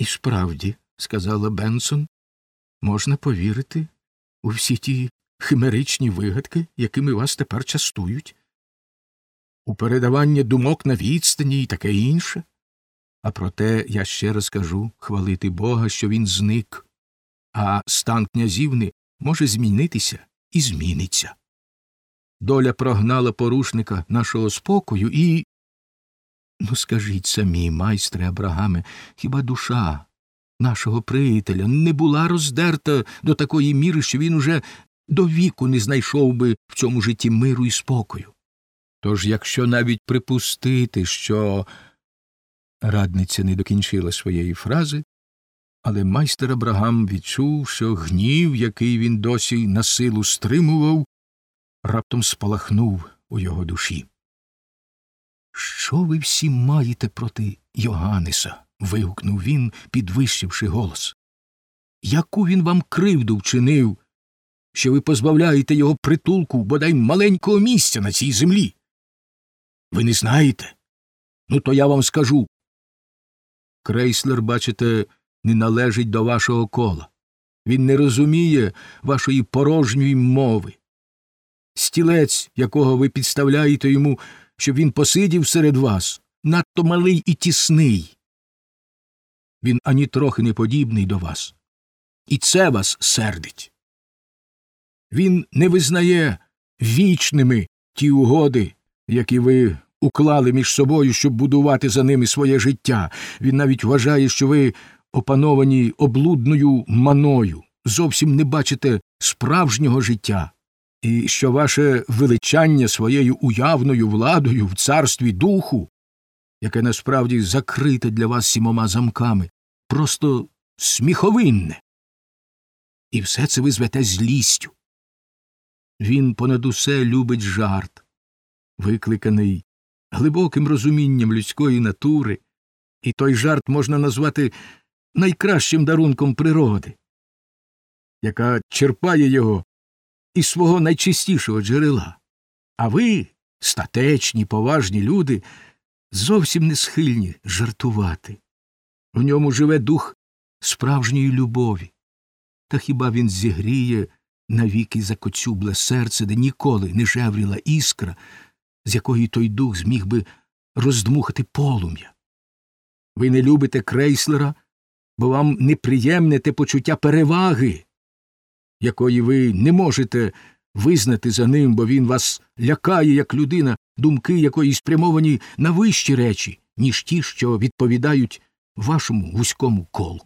І справді, сказала Бенсон, можна повірити у всі ті химеричні вигадки, якими вас тепер частують, у передавання думок на відстані і таке інше. А проте я ще раз кажу хвалити Бога, що він зник, а стан князівни може змінитися і зміниться. Доля прогнала порушника нашого спокою і. Ну, скажіть самі, майстре Абрагаме, хіба душа нашого приятеля не була роздерта до такої міри, що він уже до віку не знайшов би в цьому житті миру і спокою? Тож, якщо навіть припустити, що радниця не докінчила своєї фрази, але майстер Абрагам відчув, що гнів, який він досі на силу стримував, раптом спалахнув у його душі. Що ви всі маєте проти Йоганнеса? вигукнув він, підвищивши голос. Яку він вам кривду вчинив, що ви позбавляєте його притулку бодай маленького місця на цій землі? Ви не знаєте? Ну, то я вам скажу. Крейслер, бачите, не належить до вашого кола. Він не розуміє вашої порожньої мови. Стілець, якого ви підставляєте йому, щоб він посидів серед вас, надто малий і тісний. Він ані трохи не подібний до вас. І це вас сердить. Він не визнає вічними ті угоди, які ви уклали між собою, щоб будувати за ними своє життя. Він навіть вважає, що ви опановані облудною маною, зовсім не бачите справжнього життя, і що ваше величання своєю уявною владою в царстві духу, яке насправді закрите для вас сімома замками, просто сміховинне. І все це ви звете злістю. Він понад усе любить жарт, викликаний глибоким розумінням людської натури, і той жарт можна назвати найкращим дарунком природи, яка черпає його із свого найчистішого джерела. А ви, статечні, поважні люди, зовсім не схильні жартувати. В ньому живе дух справжньої любові. Та хіба він зігріє навіки закоцюбле серце, де ніколи не жевріла іскра, з якої той дух зміг би роздмухати полум'я? Ви не любите крейслера, бо вам неприємне те почуття переваги, якої ви не можете визнати за ним, бо він вас лякає, як людина, думки якої спрямовані на вищі речі, ніж ті, що відповідають вашому вузькому колу.